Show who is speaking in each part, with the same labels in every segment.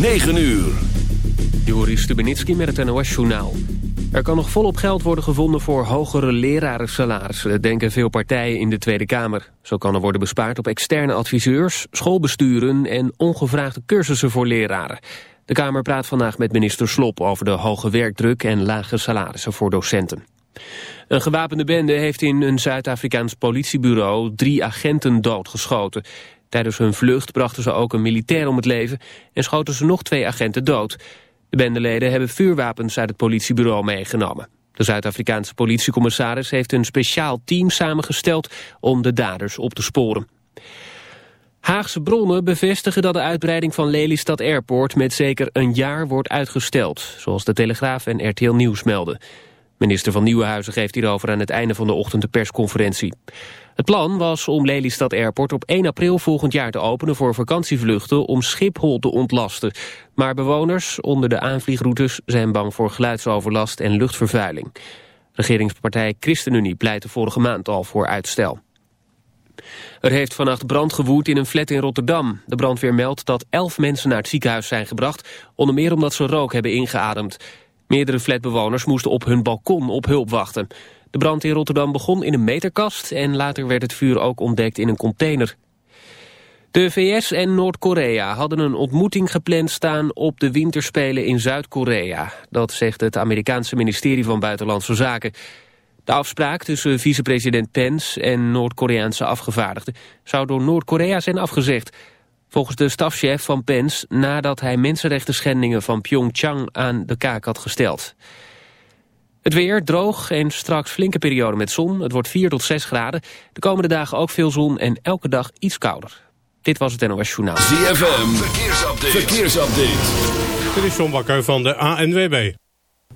Speaker 1: 9 uur.
Speaker 2: Joris Stubenitski met het NOS-journaal. Er kan nog volop geld worden gevonden voor hogere lerarensalarissen... Denken veel partijen in de Tweede Kamer. Zo kan er worden bespaard op externe adviseurs, schoolbesturen... en ongevraagde cursussen voor leraren. De Kamer praat vandaag met minister Slop over de hoge werkdruk... en lage salarissen voor docenten. Een gewapende bende heeft in een Zuid-Afrikaans politiebureau... drie agenten doodgeschoten... Tijdens hun vlucht brachten ze ook een militair om het leven en schoten ze nog twee agenten dood. De bendeleden hebben vuurwapens uit het politiebureau meegenomen. De Zuid-Afrikaanse politiecommissaris heeft een speciaal team samengesteld om de daders op te sporen. Haagse bronnen bevestigen dat de uitbreiding van Lelystad Airport met zeker een jaar wordt uitgesteld, zoals de Telegraaf en RTL Nieuws melden. Minister van Nieuwenhuizen geeft hierover aan het einde van de ochtend de persconferentie. Het plan was om Lelystad Airport op 1 april volgend jaar te openen voor vakantievluchten om Schiphol te ontlasten. Maar bewoners onder de aanvliegroutes zijn bang voor geluidsoverlast en luchtvervuiling. Regeringspartij ChristenUnie pleitte vorige maand al voor uitstel. Er heeft vannacht brand gewoed in een flat in Rotterdam. De brandweer meldt dat elf mensen naar het ziekenhuis zijn gebracht, onder meer omdat ze rook hebben ingeademd. Meerdere flatbewoners moesten op hun balkon op hulp wachten. De brand in Rotterdam begon in een meterkast en later werd het vuur ook ontdekt in een container. De VS en Noord-Korea hadden een ontmoeting gepland staan op de winterspelen in Zuid-Korea. Dat zegt het Amerikaanse ministerie van Buitenlandse Zaken. De afspraak tussen vicepresident Pence en Noord-Koreaanse afgevaardigden zou door Noord-Korea zijn afgezegd. Volgens de stafchef van Pence nadat hij mensenrechten schendingen van Pyeongchang aan de kaak had gesteld. Het weer droog en straks flinke periode met zon. Het wordt 4 tot 6 graden. De komende dagen ook veel zon en elke dag iets kouder. Dit was het NOS Journaal.
Speaker 1: ZFM, verkeersupdate. verkeersupdate.
Speaker 3: Dit is John Bakker van de ANWB.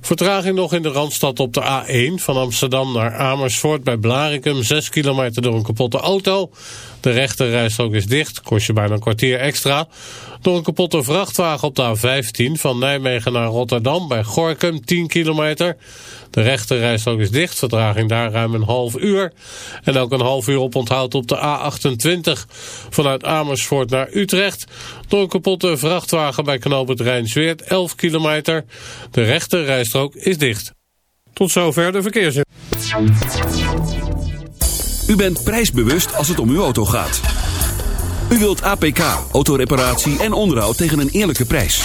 Speaker 3: Vertraging nog in de Randstad op de A1 van Amsterdam naar Amersfoort bij Blarikum. 6 kilometer door een kapotte auto. De rechterrijstrook is dicht, kost je bijna een kwartier extra. Door een kapotte vrachtwagen op de A15 van Nijmegen naar Rotterdam bij Gorkum 10 kilometer. De rechterrijstrook is dicht, vertraging daar ruim een half uur. En ook een half uur op onthoud op de A28 vanuit Amersfoort naar Utrecht. Door een kapotte vrachtwagen bij knooppunt Rijnsweert 11 kilometer. De rechterrijstrook is dicht. Tot zover de verkeersin.
Speaker 1: U bent prijsbewust als het om uw auto gaat. U wilt APK, autoreparatie en onderhoud tegen een eerlijke prijs.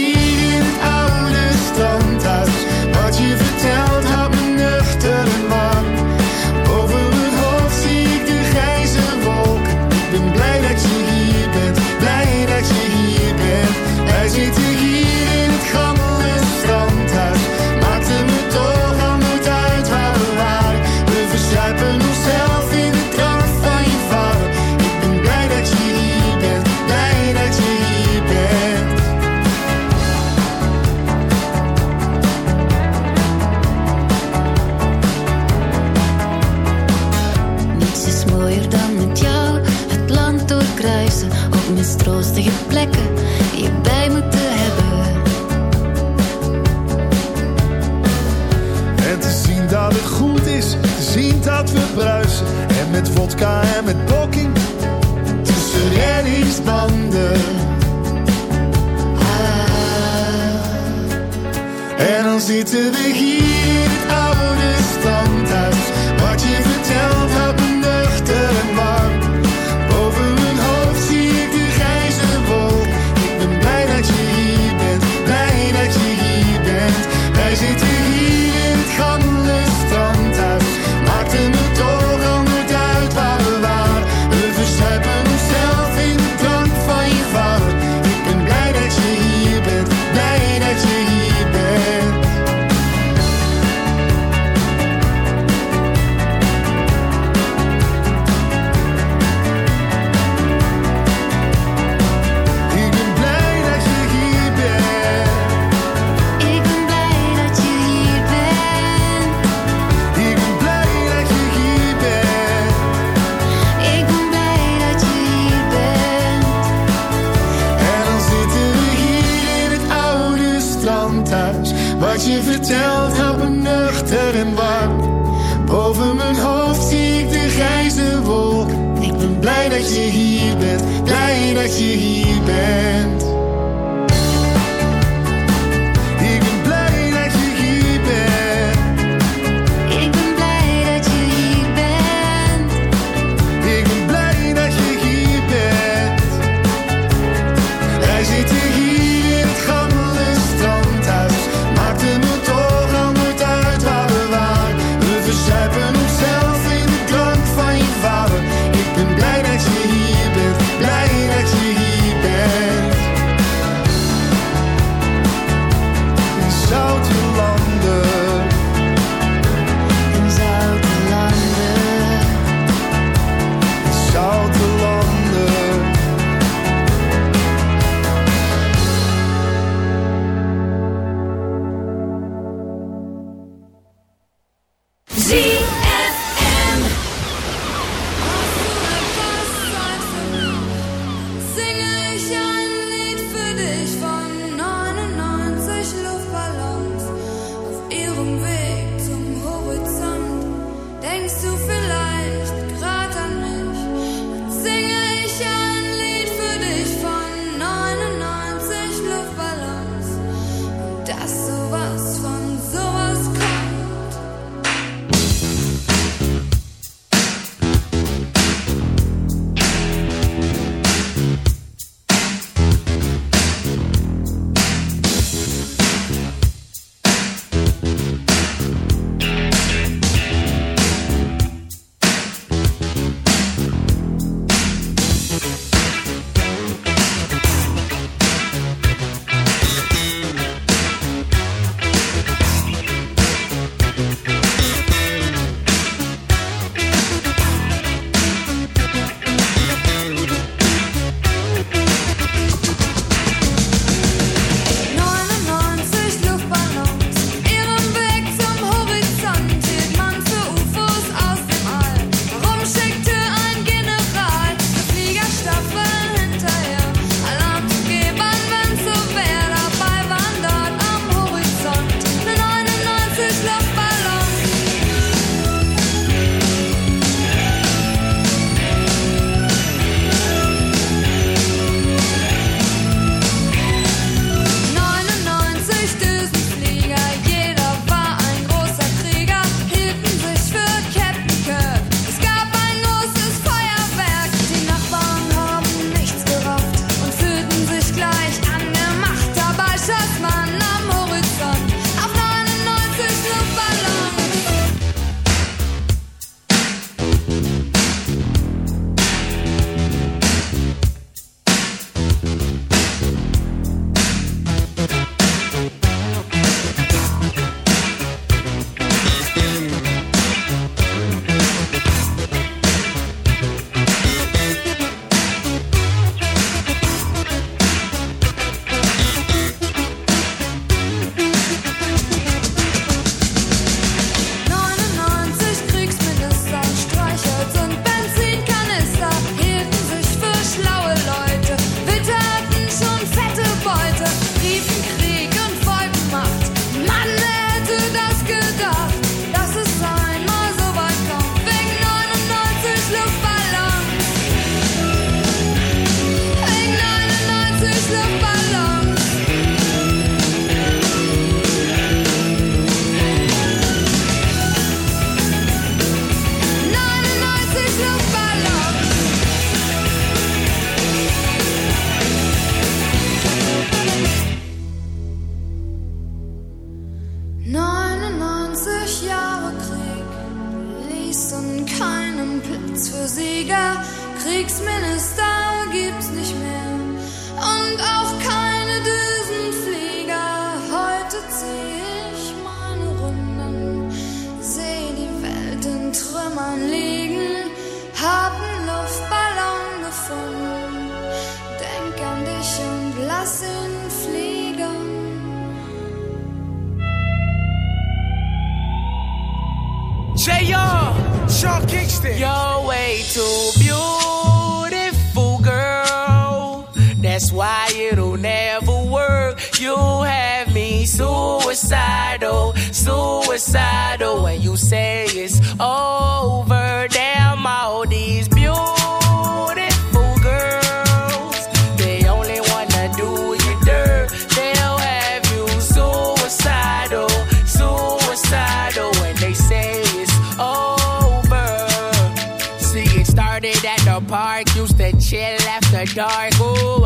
Speaker 4: vodka en met poking tussen reddingsbanden. Ah. En dan zitten we hier in het oude
Speaker 5: stand.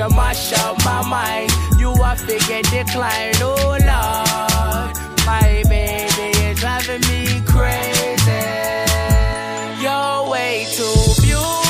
Speaker 5: you mash up my mind. You are figure decline. Oh, Lord. My baby is driving me crazy. You're way too beautiful,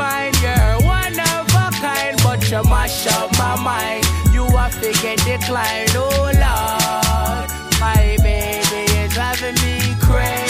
Speaker 5: divine. You're one of a kind, but you mash up my mind. You are figure decline, oh Lord. My baby is driving me crazy.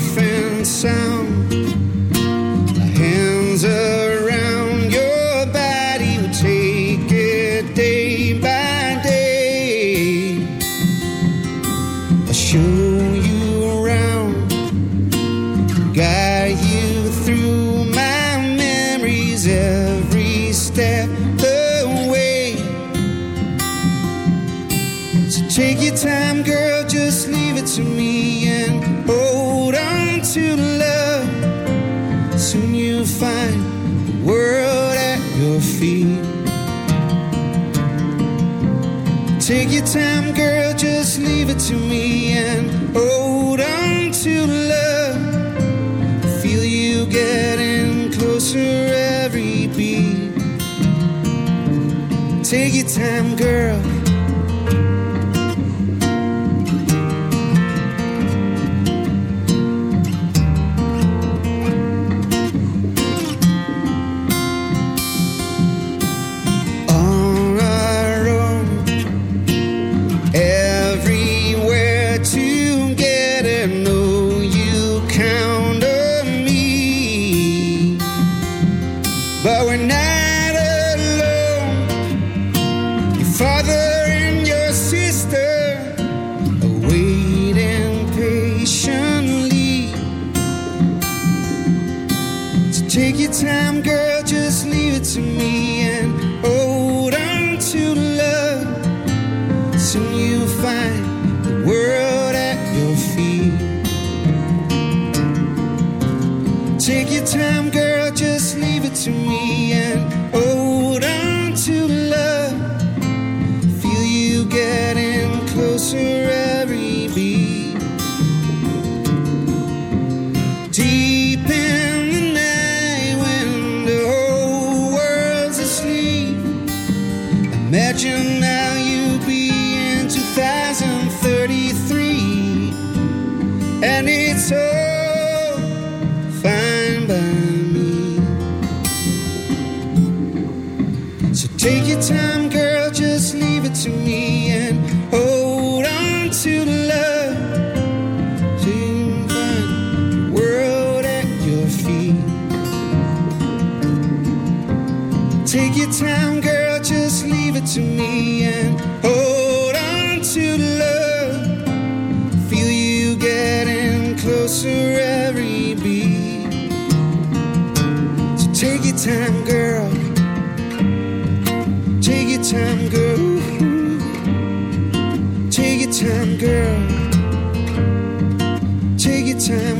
Speaker 6: fair. girl, just leave it to me and hold on to love. I feel you getting closer every beat. Take your time, girl Take your time, girl, just leave it to me and hold on to love. Feel you getting closer every beat. So take your time, girl. Take your time, girl. Take your time, girl. Take your time.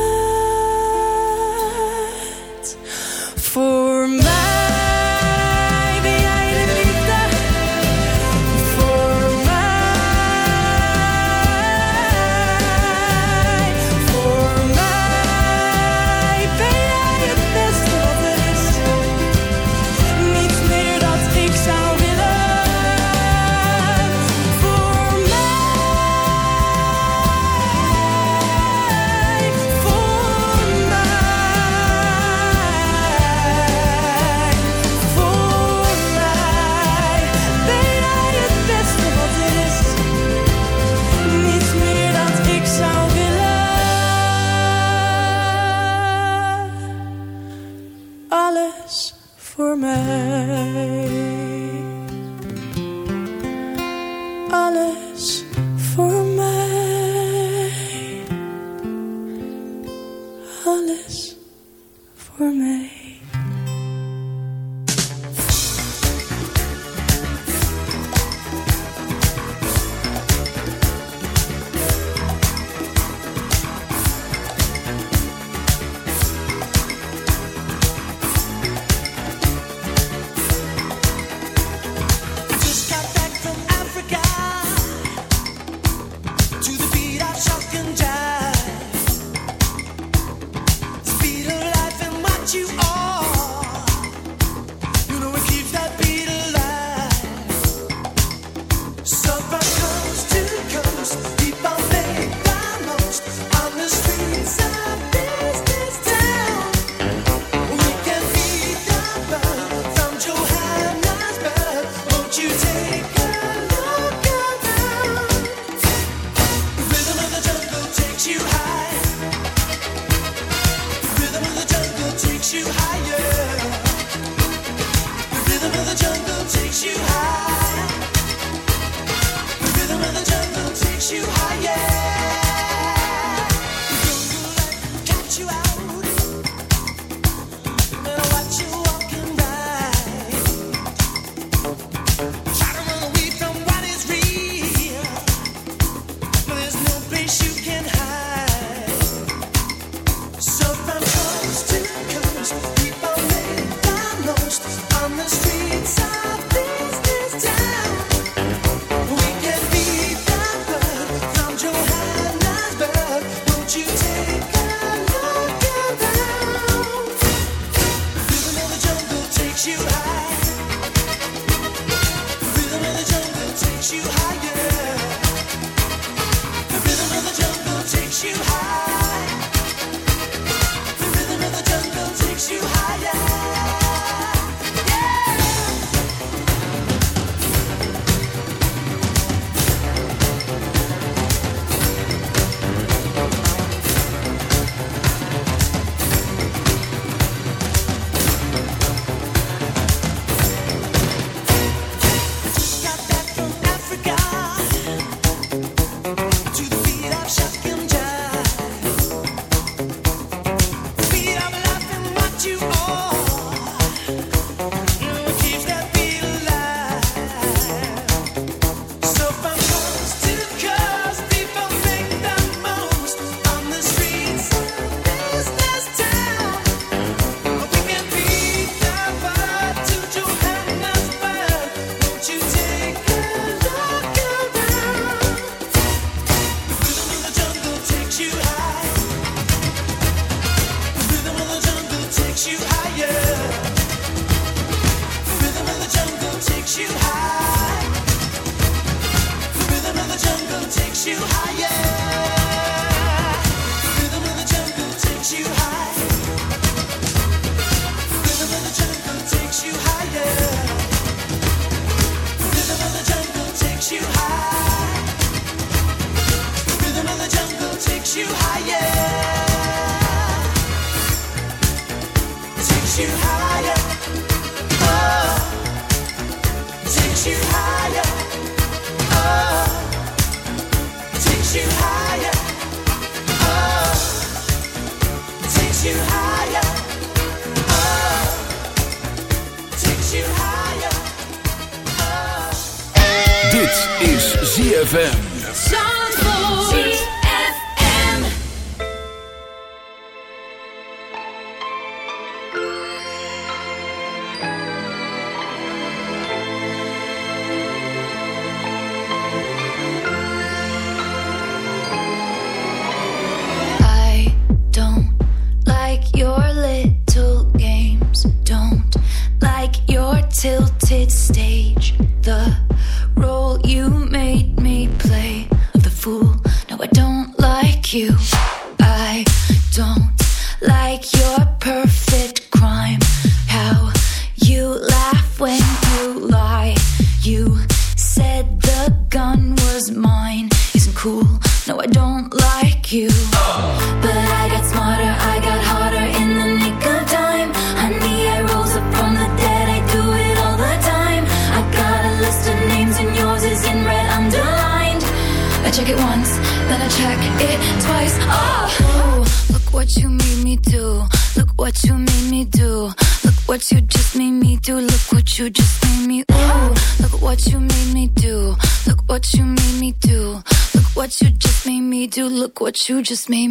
Speaker 7: You
Speaker 8: just made me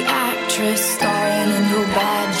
Speaker 8: actress starring in your bad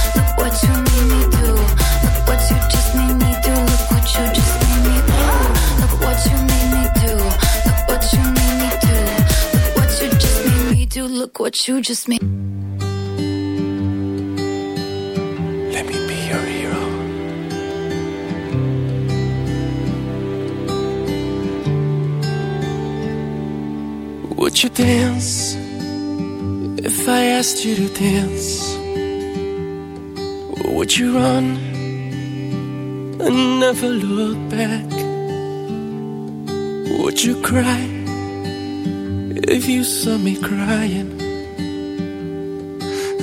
Speaker 8: Look what you just made.
Speaker 9: Let me be your hero. Would you dance if I asked you to dance? Or would you run and never look back? Would you cry if you saw me crying?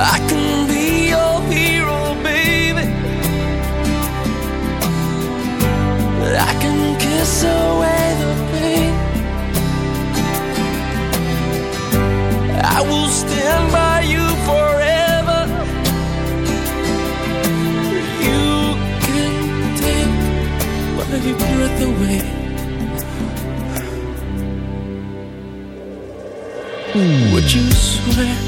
Speaker 9: I can be your hero, baby. I can kiss away the pain. I will stand by you forever. You can take my breath away. Would you swear?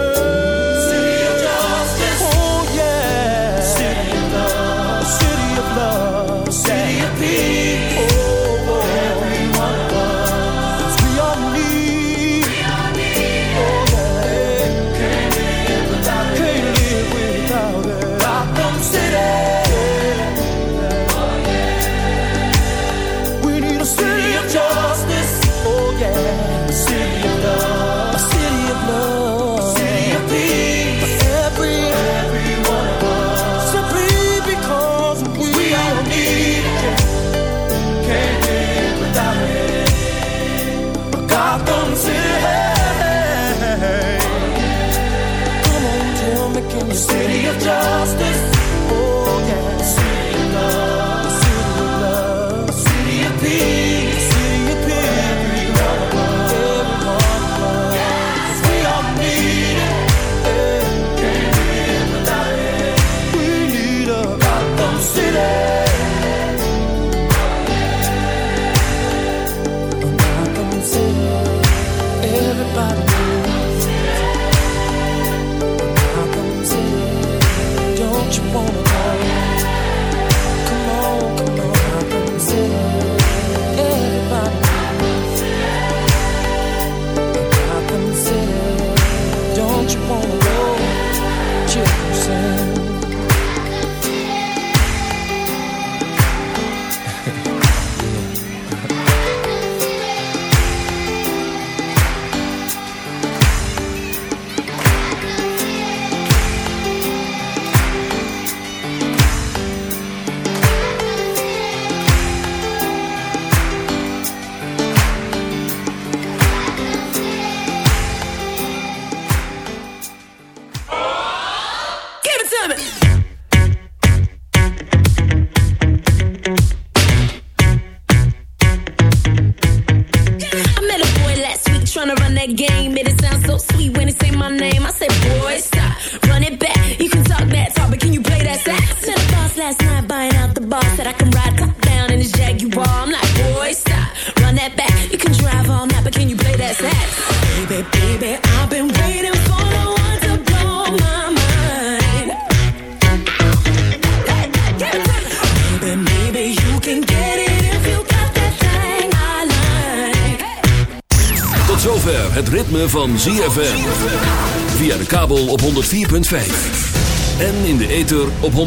Speaker 1: Op 106.9.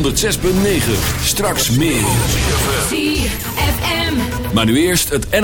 Speaker 1: Straks meer. Maar nu eerst het